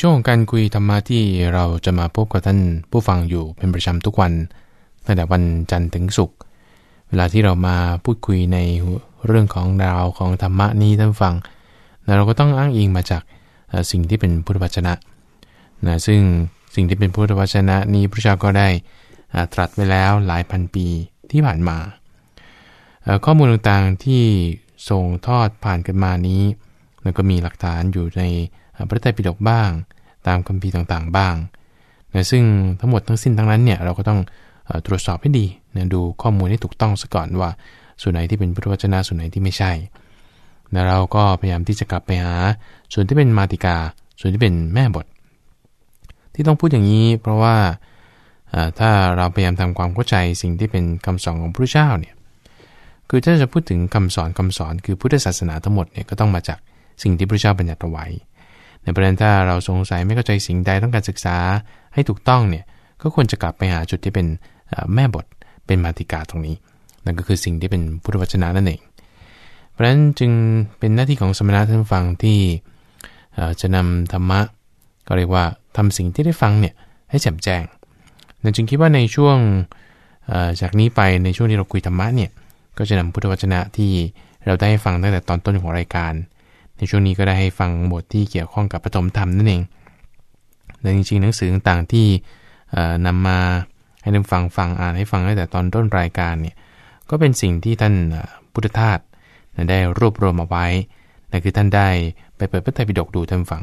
ช่วงของการคุยธรรมะที่เราจะมาพบกับท่านผู้ฟังอยู่เป็นประจำทุกวันตั้งแต่วันจันทร์ถึงศุกร์เวลาที่เรามาพูดคุยในเรื่องของดาวของธรรมะนี้ท่านฟังนะเราก็ต้องอ้างอิงมาจากสิ่งที่เป็นพุทธวจนะนะซึ่งสิ่งที่เป็นพุทธวจนะนี้พระเจ้าก็ได้ตรัสไว้แล้วหลายพันปีที่ผ่านมา ข้อมูลต่างๆที่ส่งทอดผ่านกันมานี้ แล้วก็มีหลักฐานอยู่ใน พระไตรปิฎกบ้าง ตามคัมภีร์ต่างๆ บ้างนะซึ่งทั้งหมดทั้งสิ้นทั้งนั้นเนี่ยเราก็ต้องตรวจสอบให้ดีนะดูข้อมูลให้ถูกต้องซะก่อนว่า ส่วนไหนที่เป็นพุทธวจนะส่วนไหนที่ไม่ใช่นะเราก็พยายามที่จะกลับไปหา ส่วนที่เป็นมาติกา ส่วนที่เป็นแม่บท ที่ต้องพูดอย่างนี้ เพราะว่าถ้าเราพยายามทำความเข้าใจสิ่งที่เป็นคำสอนของพระเจ้าเนี่ยคือถ้าจะพูดถึงคำสอนคำสอนคือพุทธศาสนาทั้งหมดเนี่ยก็ต้องมาจากสิ่งที่พระเจ้าบัญญัติเอาไว้ ในประเด็นถ้าเราสงสัยไม่เข้าใจสิ่งใดต้องการศึกษาให้ถูกต้องเนี่ยก็ควรจะกลับไปหาจุดที่เป็นแม่บทเป็นมาติกาตรงนี้ นั่นก็คือสิ่งที่เป็นพุทธวจนะนั่นเอง เพราะฉะนั้นจึงเป็นหน้าที่ของสมณะท่านฟังที่จะนำธรรมะ ก็เรียกว่าทำสิ่งที่ได้ฟังเนี่ยให้แจ่มแจ้งนั่นจึงคิดว่าในช่วงจากนี้ไปในช่วงที่เราคุยธรรมะเนี่ยก็จะนำพุทธวจนะที่เราได้ฟังตั้งแต่ตอนต้นของรายการ ในช่วงนี้ก็ได้ให้ฟังบทที่เกี่ยวข้องกับปฐมธรรมนั่นเองแต่จริงๆหนังสือต่างๆที่นำมาให้ท่านฟังฟังอ่านให้ฟังตั้งแต่ตอนต้นรายการเนี่ยก็เป็นสิ่งที่ท่านพุทธทาสได้รวบรวมเอาไว้นั่นคือท่านได้ไปเปิดพระไตรปิฎกดูท่านฟัง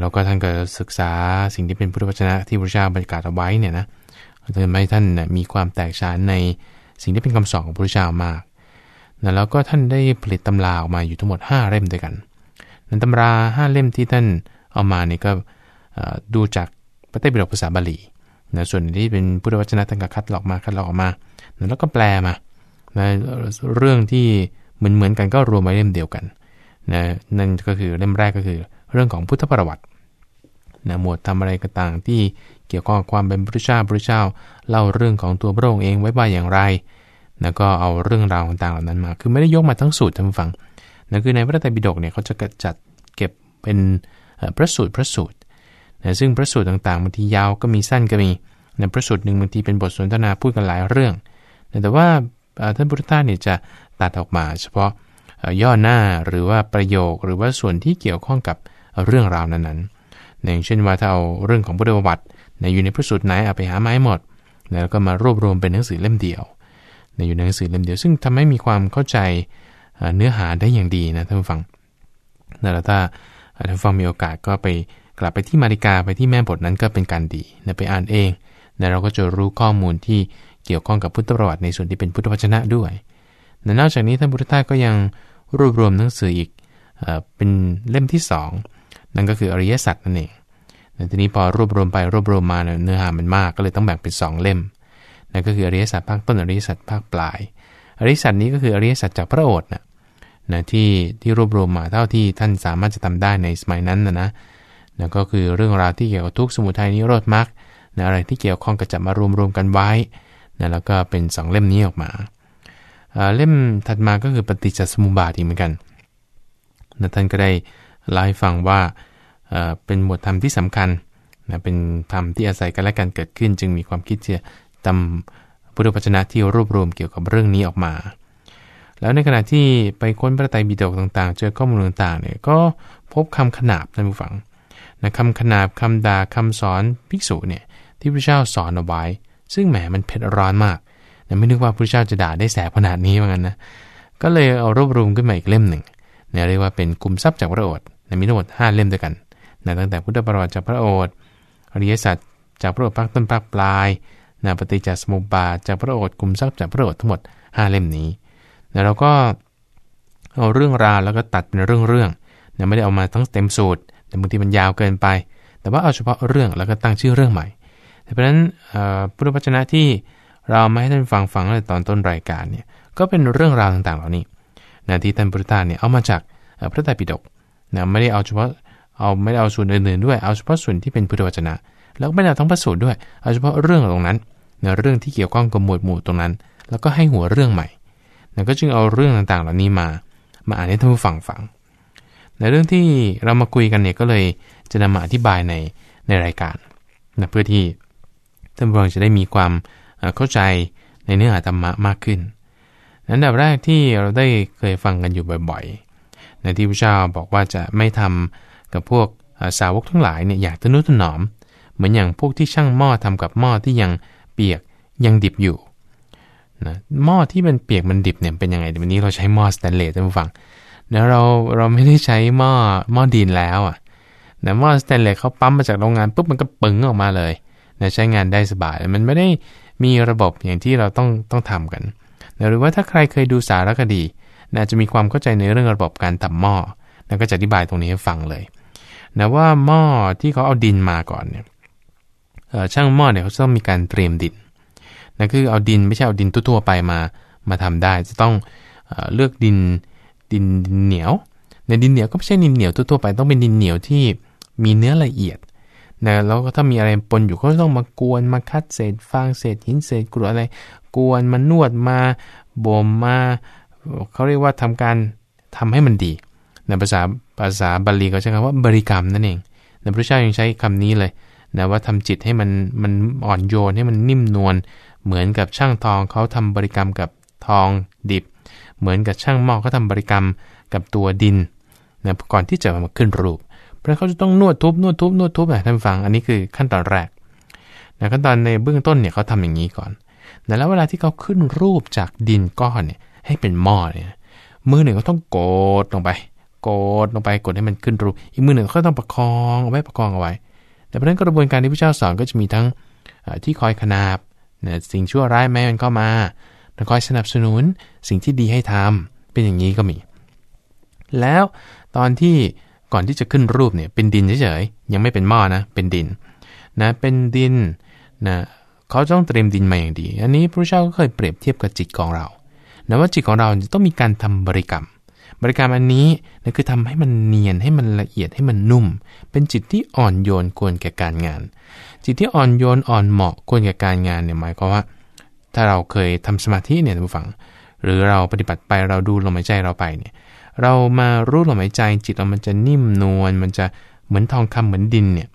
แล้วก็ท่านก็ศึกษาสิ่งที่เป็นพุทธวจนะที่พระเจ้าบรรยากาศเอาไว้เนี่ยนะทำให้ท่านมีความแตกฉานในสิ่งที่เป็นคำสอนของพระเจ้ามาก นะแล้วก็ท่านได้ผลิตตำราออกมาอยู่ทั้งหมด 5 เล่มด้วยกันนั้นตำรา 5 เล่มที่ท่านเอามานี่ก็ดูจากพระไตรปิฎกภาษาบาลีนะส่วนที่เป็นพุทธวจนะท่านก็คัดหลอกมาคัดหลอกออกมานะแล้วก็แปลมานะเรื่องที่เหมือนเหมือนกันก็รวมไว้เล่มเดียวกันนะนั่นก็คือเล่มแรกก็คือเรื่องของพุทธประวัตินะหมวดทำอะไรก็ต่างที่เกี่ยวข้องกับความเป็นพระเจ้าพระเจ้า เล่าเรื่องของตัวพระองค์เองไว้ว่าอย่างไร แล้วก็เอาเรื่องราวต่างๆเหล่านั้นมา คือไม่ได้ยกมาทั้งสูตรท่านฟังนั่นคือในพระไตรปิฎกเนี่ยเขาจะจัดเก็บเป็นพระสูตรพระสูตรนะซึ่งพระสูตรต่างๆบางทียาวก็มีสั้นก็มีในพระสูตรหนึ่งบางทีเป็นบทสนทนาพูดกันหลายเรื่องแต่ว่าท่านพุทธทาสเนี่ยจะตัดออกมา เฉพาะย่อหน้าหรือว่าประโยคหรือว่าส่วนที่เกี่ยวข้องกับเรื่องราวนั้นๆอย่างเช่นว่าถ้าเอาเรื่องของพุทธประวัติในอยู่ในพระสูตรไหนเอาไปหาไม้หมด แล้วก็มารวบรวมเป็นหนังสือเล่มเดียว อยู่ในหนังสือเล่มเดียว ซึ่งทำให้มีความเข้าใจเนื้อหาได้อย่างดีนะท่านผู้ฟังแล้วถ้าท่านฟังมีโอกาสก็ไปกลับไปที่มาริกาไปที่แม่บทนั้นก็เป็นการดีนะไปอ่านเองนะเราก็จะรู้ข้อมูลที่เกี่ยวข้องกับพุทธประวัติในส่วนที่เป็นพุทธวจนะด้วยนะนอกจากนี้ท่านพุทธทาสก็ยังรวบรวมหนังสืออีกเป็นเล่มที่2นั่นก็คืออริยสัจนั่นเองทีนี้พอรวบรวมไปรวบรวมมาเนื้อหามันมากก็เลยต้องแบ่งเป็น 2 เล่ม นั่นก็คืออริยสัจภาคต้นอริยสัจภาคปลาย อริยสัจนี้ก็คืออริยสัจจากพระโอษฐ์นะนะที่ที่รวบรวมมาเท่าที่ท่านสามารถจะทำได้ในสมัยนั้นนะนะนะก็คือเรื่องราวที่เกี่ยวกับทุกสมุทัยนิโรธมรรคนะอะไรที่เกี่ยวข้องกับจะมารวมรวมกันไว้นะแล้วก็เป็นสองเล่มนี้ออกมา เล่มถัดมาก็คือปฏิจจสมุปบาทอีกเหมือนกันนะท่านก็ได้เล่าให้ฟังว่าเป็นหมวดธรรมที่สำคัญนะเป็นธรรมที่อาศัยกันและกันเกิดขึ้น จึงมีความคิดจะ ตำพุทธวจนะที่รวบรวมเกี่ยวกับเรื่องนี้ออกมา แล้วในขณะที่ไปค้นพระไตรปิฎกต่างๆ เจอข้อมูลต่างๆเนี่ยก็พบคำขนาบท่านผู้ฟังนะคำขนาบคำด่าคำสอนภิกษุเนี่ยที่พระเจ้าสอนเอาไว้ ซึ่งแหมมันเผ็ดร้อนมากนะไม่นึกว่าพระเจ้าจะด่าได้แสบขนาดนี้เหมือนกันนะก็เลยเอารวบรวมขึ้นมาอีกเล่มหนึ่งเนี่ยเรียกว่าเป็นกลุ่มทรัพย์จากพระโอษฐ์มีทั้งหมด5เล่มด้วยกันนะตั้งแต่พุทธประวัติจากพระโอษฐ์อริยสัจจากพระโอษฐ์ภาคต้นภาคปลาย นะปฏิจจสมุปบาทจากพระโอษฐ์กลุ่มทรัพย์จากพระโอษฐ์ทั้งหมด 5 เล่มนี้นะเราก็เอาเรื่องราวแล้วก็ตัดเป็นเรื่องๆนะไม่ได้เอามาทั้งเต็มสูตรแต่บางทีมันยาวเกินไป แต่ว่าเอาเฉพาะเรื่องแล้วก็ตั้งชื่อเรื่องใหม่เพราะฉะนั้นพุทธวจนะที่เรามาให้ท่านฟังฟังในตอนต้นรายการเนี่ยก็เป็นเรื่องราวต่างๆเหล่านี้นะที่ท่านพุทธทาสเนี่ยเอามาจากพระไตรปิฎกนะไม่ได้เอาเฉพาะเอาไม่ได้เอาส่วนอื่นๆด้วยเอาเฉพาะส่วนที่เป็นพุทธวจนะ แล้วไม่ได้ทั้งพระสูตรด้วยเอาเฉพาะเรื่องตรงนั้นในเรื่องที่เกี่ยวข้องกับหมวดหมู่ตรงนั้น แล้วก็ให้หัวเรื่องใหม่แล้วก็จึงเอาเรื่องต่างๆ เหล่านี้มา มาอ่านให้ท่านผู้ฟังฟัง ในเรื่องที่เรามาคุยกันเนี่ยก็เลยจะนำมาอธิบายในในรายการนะเพื่อที่ท่านผู้ฟังจะได้มีความเข้าใจในเนื้อหาธรรมะมากขึ้นนั้นดับแรกที่เราได้เคยฟังกันอยู่บ่อยๆในที่พระเจ้าบอกว่าจะไม่ทำกับพวกสาวกทั้งหลายเนี่ยอยากทนุถนอม เหมือนอย่างพวกที่ช่างหม้อทำกับหม้อที่ยังเปียกยังดิบอยู่นะหม้อที่มันเปียกมันดิบเนี่ยเป็นยังไงวันนี้เราใช้หม้อสแตนเลสท่านผู้ฟังแล้วเราเราไม่ได้ใช้หม้อหม้อดินแล้วอะนะหม้อสแตนเลสเขาปั๊มมาจากโรงงานปุ๊บมันก็ปึงออกมาเลยนะใช้งานได้สบาย มันไม่ได้มีระบบอย่างที่เราต้องต้องทำกันนะหรือว่าถ้าใครเคยดูสารคดีนะจะมีความเข้าใจในเรื่องระบบการทำหม้อนะก็จะอธิบายตรงนี้ให้ฟังเลยนะว่าหม้อที่เขาเอาดินมาก่อนเนี่ย ช่างหม้อเนี่ยเขาต้องมีการเตรียมดินนะคือเอาดินไม่ใช่เอาดินทั่วๆไปมามาทำได้ จะต้องเลือกดินดินเหนียว ในดินเหนียวก็ไม่ใช่ดินเหนียวทั่วๆไปต้องเป็นดินเหนียวที่มีเนื้อละเอียดนะแล้วก็ถ้ามีอะไรปนอยู่ก็ต้องมากวนมาคัดเศษฟางเศษหินเศษกรวดอะไร กวนมานวดมาบ่มมาเขาเรียกว่าทำการทำให้มันดีในภาษาภาษาบาลีเขาใช้คำว่าบริกรรมนั่นเองในพระเจ้ายังใช้คำนี้เลย นะว่าทำจิตให้มันมันอ่อนโยนให้มันนิ่มนวลเหมือนกับช่างทองเขาทำบริกรรมกับทองดิบ เหมือนกับช่างหม้อเขาทาบริกรรมกับตัวดินนะก่อนที่จะมาขึ้นรูป เพราะเขาจะต้องนวดทุบนวดทุบนวดทุบนะท่านฟังอันนี้คือขั้นตอนแรกนะขั้นตอนในเบื้องต้นเนี่ยเขาทำอย่างนี้ก่อนนะแล้วเวลาที่เขาขึ้นรูปจากดินก้อนเนี่ยให้เป็นหม้อเนี่ยมือหนึ่งเขาต้องกดลงไปกดลงไปกดให้มันขึ้นรูป อีกมือหนึ่งเขาต้องประคองเอาไว้ประคองเอาไว้ แต่เพราะนั้นกระบวนการที่พระเจ้าสอนก็จะมีทั้งที่คอยขนาบสิ่งชั่วร้ายแม้มันเข้ามาแล้วคอยสนับสนุนสิ่งที่ดีให้ทำเป็นอย่างนี้ก็มี แล้วตอนที่ก่อนที่จะขึ้นรูปเนี่ยเป็นดินเฉยๆยังไม่เป็นหม้อนะเป็นดินนะเป็นดินนะเขาต้องเตรียมดินมาอย่างดี อันนี้พระเจ้าก็เคยเปรียบเทียบกับจิตของเรานะว่าจิตของเราจะต้องมีการทำบริกรรม บริกรรมอันนี้นะคือทำให้มันเนียนให้มันละเอียดให้มันนุ่ม เป็นจิตที่อ่อนโยนควรแก่การงาน จิตที่อ่อนโยนอ่อนเหมาะควรกับการงานเนี่ยหมายความว่า ถ้าเราเคยทำสมาธิเนี่ยท่านผู้ฟัง หรือเราปฏิบัติไปเราดูลมหายใจเราไปเนี่ยเรามารู้ลมหายใจจิตเรามันจะนิ่มนวลมันจะเหมือนทองคำเหมือนดินเนี่ย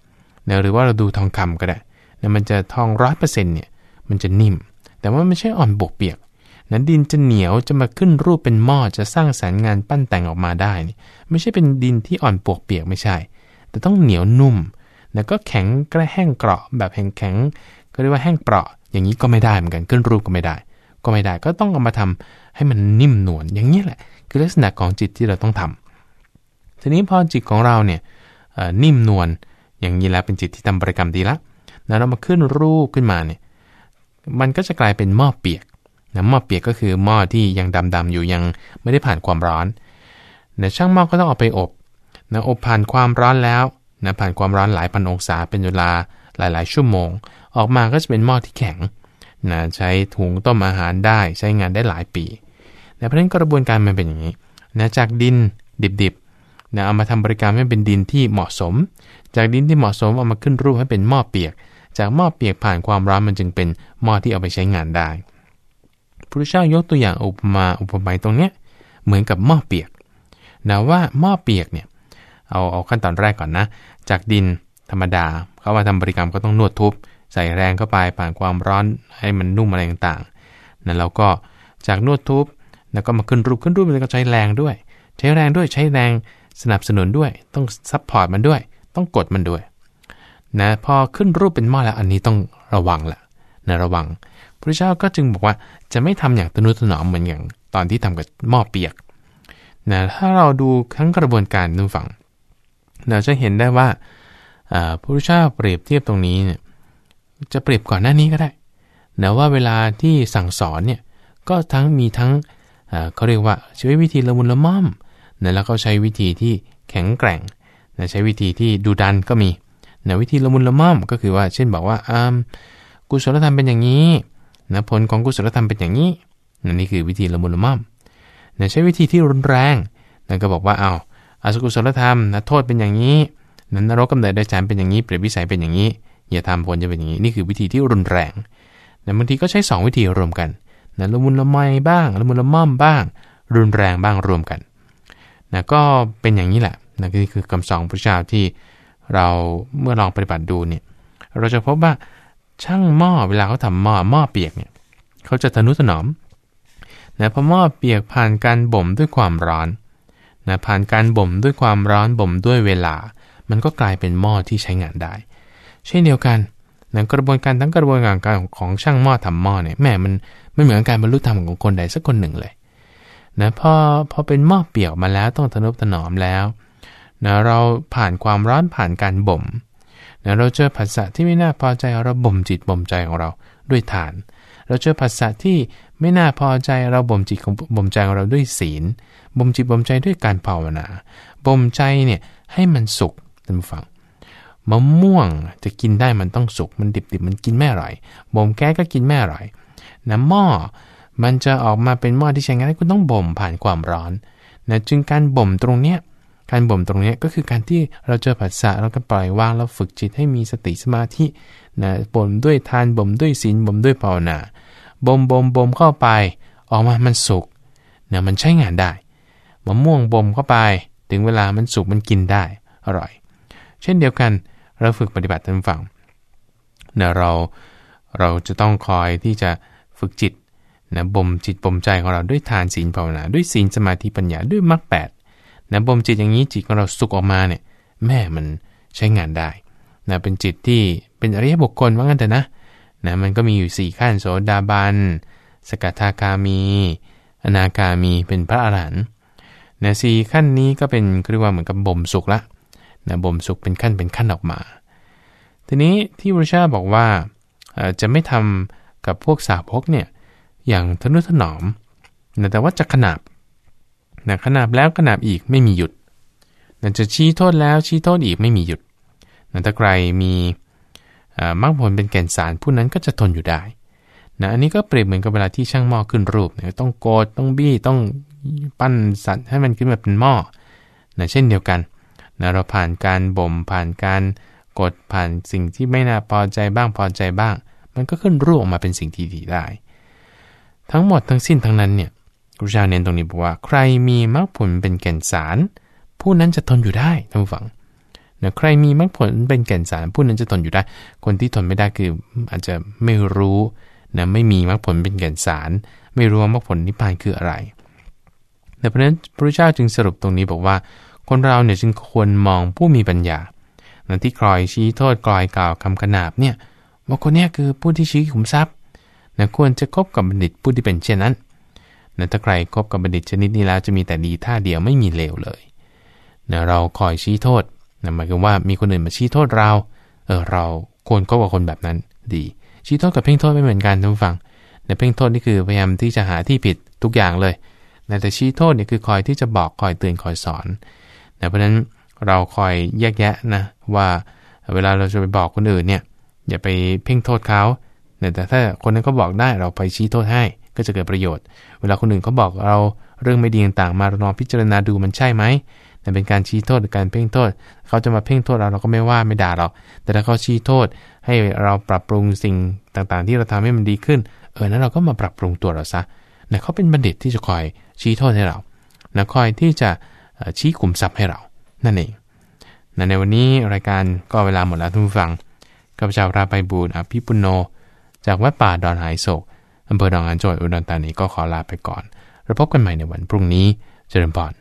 หรือว่าเราดูทองคำก็ได้เนี่ยมันจะทองร้อยเปอร์เซ็นต์เนี่ยมันจะนิ่ม แต่ว่าไม่ใช่อ่อนบกเปียก นั้นดินจะเหนียวจะมาขึ้นรูปเป็นหม้อจะสร้างสรรค์งานปั้นแต่งออกมาได้นี่ไม่ใช่เป็นดินที่อ่อนปวกเปียกไม่ใช่ แต่ต้องเหนียวนุ่มแล้วก็แข็งกระแห้งเกราะแบบแข็งแข็งก็เรียกว่าแห้งเปราะ อย่างนี้ก็ไม่ได้เหมือนกันขึ้นรูปก็ไม่ได้ ก็ไม่ได้ก็ต้องเอามาทำให้มันนิ่มนวลอย่างนี้แหละ คือลักษณะของจิตที่เราต้องทำทีนี้พอจิตของเราเนี่ยนิ่มนวลอย่างนี้แล้วเป็นจิตที่ทำบริกรรมดีละแล้วเรามาขึ้นรูปขึ้นมาเนี่ยมันก็จะกลายเป็นหม้อเปียก นะหม้อเปียกก็คือหม้อที่ยังดำๆอยู่ยังไม่ได้ผ่านความร้อนนะช่างหม้อก็ต้องเอาไปอบนะอบผ่านความร้อนแล้วนะผ่านความร้อนหลายพันองศาเป็นเวลาหลายๆ ชั่วโมง ออกมาก็จะเป็นหม้อที่แข็งนะใช้ถุงต้มอาหารได้ใช้งานได้หลายปีนะเพราะฉะนั้นกระบวนการมันเป็นอย่างนี้นะจากดินดิบๆนะเอามาทำบริการให้เป็นดินที่เหมาะสม จากดินที่เหมาะสมเอามาขึ้นรูปให้เป็นหม้อเปียก จากหม้อเปียกผ่านความร้อนมันจึงเป็นหม้อที่เอาไปใช้งานได้ พระเจ้ายกตัวอย่างอุปมาอุปไมยตรงเนี้ยเหมือนกับหม้อเปียกนะว่าหม้อเปียกเนี่ยเอาเอาขั้นตอนแรกก่อนนะ จากดินธรรมดาเขามาทำบริกรรมก็ต้องนวดทุบ ใส่แรงเข้าไปผ่านความร้อนให้มันนุ่มอะไรต่างๆนั้นเราก็จากนวดทุบแล้วก็มาขึ้นรูปขึ้นรูปมันก็ใช้แรงด้วย ใช้แรงด้วยใช้แรงสนับสนุนด้วย ต้อง support มันด้วย ต้องกดมันด้วยนะพอขึ้นรูปเป็นหม้อแล้วอันนี้ต้องระวังแหละนะระวัง พระเจ้าก็จึงบอกว่าจะไม่ทำอย่างทะนุถนอมเหมือนอย่างตอนที่ทำกับหม้อเปียกนะถ้าเราดูทั้งกระบวนการนึกฝัง เราจะเห็นได้ว่าพระพุทธเจ้าเปรียบเทียบตรงนี้เนี่ยจะเปรียบก่อนหน้านี้ก็ได้นะว่าเวลาที่สั่งสอนเนี่ยก็ทั้งมีทั้งเขาเรียกว่าใช้วิธีละมุนละม่อมนะแล้วก็ใช้วิธีที่แข็งแกร่งนะใช้วิธีที่ดูดันก็มีนะวิธีละมุนละม่อมก็คือว่าเช่นบอกว่ากุศลธรรมเป็นอย่างนี้ นะผลของกุศลธรรมเป็นอย่างนี้นะนี่คือวิธีละมุนละม่อมนะใช้วิธีที่รุนแรงนะก็บอกว่าเอาอสุกุศลธรรมนะโทษเป็นอย่างนี้นั้นนรกกำเนิดได้ฉันเป็นอย่างนี้ เปรียบวิสัยเป็นอย่างนี้อย่าทำผลจะเป็นอย่างนี้ นี่คือวิธีที่รุนแรงแต่บางทีก็ใช้ 2 วิธีรวมกันนะละมุนละไมบ้างละมุนละม่อมบ้าง รุนแรงบ้างรวมกันนะก็เป็นอย่างนี้แหละนะนี่คือคำสอนพระเจ้าที่เราเมื่อลองปฏิบัติดูเนี่ยเราจะพบว่า ช่างหม้อเวลาเขาทำหม้อหม้อเปียกเนี่ยเขาจะทนุถนอมนะพอหม้อเปียกผ่านการบ่มด้วยความร้อนนะผ่านการบ่มด้วยความร้อนบ่มด้วยเวลา มันก็กลายเป็นหม้อที่ใช้งานได้ เช่นเดียวกันนะกระบวนการทั้งกระบวนการการของช่างหม้อทำหม้อเนี่ยแม่มันไม่เหมือนการบรรลุธรรมของคนใดสักคนหนึ่งเลยนะพอพอเป็นหม้อเปียกมาแล้วต้องทนุถนอมแล้วนะเราผ่านความร้อนผ่านการบ่ม นะเราเจอผัสสะที่ไม่น่าพอใจเราบ่มจิตบ่มใจของเราด้วยฐาน เราเจอผัสสะที่ไม่น่าพอใจเราบ่มจิตของบ่มใจของเราด้วยศีลบ่มจิตบ่มใจด้วยการภาวนาบ่มใจเนี่ยให้มันสุกท่านผู้ฟังมะม่วงจะกินได้มันต้องสุกมันดิบๆมันกินไม่อร่อยบ่มแก้ก็กินไม่อร่อยน้ำหม้อมันจะออกมาเป็นหม้อที่ใช้งานได้คุณต้องบ่มผ่านความร้อนนะจึงการบ่มตรงเนี้ย การบ่มตรงนี้ก็คือการที่เราเจอผัสสะเราก็ปล่อยวางเราฝึกจิตให้มีสติสมาธินะบ่มด้วยทานบ่มด้วยศีลบ่มด้วยภาวนาบ่มบ่มบ่มเข้าไป ออกมามันสุกนะมันใช้งานได้มะม่วงบ่มเข้าไป ถึงเวลามันสุกมันกินได้อร่อย เช่นเดียวกันเราฝึกปฏิบัติทางฝั่งนะเราเราจะต้องคอยที่จะฝึกจิตนะบ่มจิตบ่มใจของเราด้วยทานศีลภาวนาด้วยศีลสมาธิปัญญาด้วยมรรคแปด นะบ่มจิตอย่างนี้จิตของเราสุกออกมาเนี่ยแม่มันใช้งานได้นะเป็นจิตที่เป็นอริยบุคคลว่างั้นแต่นะนะมันก็มีอยู่ 4 ขั้นโสดาบัน สกทาคามี อนาคามีเป็นพระอรหันต์นะสขั้นนี้ก็เป็นเรียกว่าเหมือนกับบ่มสุกละนะบ่มสุกเป็นขั้นเป็นขั้นออกมา ทีนี้ที่พระเจ้าบอกว่าจะไม่ทำกับพวกสาวกเนี่ยอย่างทนุถนอมนะแต่ว่าจะขนาบ นะขนาบแล้วขนาบอีกไม่มีหยุดนะจะชี้โทษแล้วชี้โทษอีกไม่มีหยุดนะถ้าใครมีมรรคผลเป็นแก่นสารผู้นั้นก็จะทนอยู่ได้นะอันนี้ก็เปรียบเหมือนกับเวลาที่ช่างหม้อขึ้นรูปนะต้องโกดต้องบี้ต้องปั้นสัตว์ให้มันขึ้นมาเป็นหม้อนะเช่นเดียวกันนะเราผ่านการบ่มผ่านการกดผ่านสิ่งที่ไม่น่าพอใจบ้างพอใจบ้าง มันก็ขึ้นรูปออกมาเป็นสิ่งที่ดีได้ ทั้งหมดทั้งสิ้นทั้งนั้นเนี่ย ครูชาเน้นตรงนี้บอกว่า ใครมีมรรคผลเป็นแก่นสาร ผู้นั้นจะทนอยู่ได้ท่านผู้ฟังนะใครมีมรรคผลเป็นแก่นสาร ผู้นั้นจะทนอยู่ได้ คนที่ทนไม่ได้คืออาจจะไม่รู้นะไม่มีมรรคผลเป็นแก่นสาร ไม่รู้ว่ามรรคผลนิพพานคืออะไรแต่เพราะนั้นพระเจ้าจึงสรุปตรงนี้บอกว่า คนเราเนี่ยจึงควรมองผู้มีปัญญานะที่คลอยชี้โทษกลอยกล่าวคำขนาบเนี่ยว่าคนนี้คือผู้ที่ชี้ขุมทรัพย์นะควรจะคบกับบัณฑิตผู้ที่เป็นเช่นนั้น นะถ้าใครคบกับบัณฑิตชนิดนี้แล้วจะมีแต่ดีท่าเดียวไม่มีเลวเลยนะเราคอยชี้โทษนะหมายถึงว่ามีคนอื่นมาชี้โทษเรา เออเราควรคบกับคนแบบนั้นดี ชี้โทษกับเพ่งโทษไม่เหมือนกันทุกฝังแต่เพ่งโทษนี่คือพยายามที่จะหาที่ผิดทุกอย่างเลยนะแต่ชี้โทษเนี่ยคือคอยที่จะบอกคอยเตือนคอยสอนนะเพราะฉะนั้นเราคอยแยกแยะนะว่าเวลาเราจะไปบอกคนอื่นเนี่ยอย่าไปเพ่งโทษเขาแต่ถ้าคนนั้นเขาบอกได้เราไปชี้โทษให้ ก็จะเกิดประโยชน์ เวลาคนอื่นเขาบอกเราเรื่องไม่ดีต่างๆมาเราลองพิจารณาดูมันใช่ไหมแต่เป็นการชี้โทษหรือการเพ่งโทษ เขาจะมาเพ่งโทษเราเราก็ไม่ว่าไม่ด่าเราแต่ถ้าเขาชี้โทษให้เราปรับปรุงสิ่งต่างๆ ที่เราทำให้มันดีขึ้น เออนั้นเราก็มาปรับปรุงตัวเราซะนะเขาเป็นบัณฑิตที่จะคอยชี้โทษให้เรานะคอยที่จะชี้ขุมทรัพย์ให้เรา นั่นเองนะในวันนี้รายการก็เวลาหมดแล้วทุกฟังข้าพเจ้าราไปบูรอภิปุโน จากวัดป่าดอนหายโศก อำเภอดองอันจังหวัดอุดรธานีก็ขอลาไปก่อนเราพบกันใหม่ในวันพรุ่งนี้เจริญพร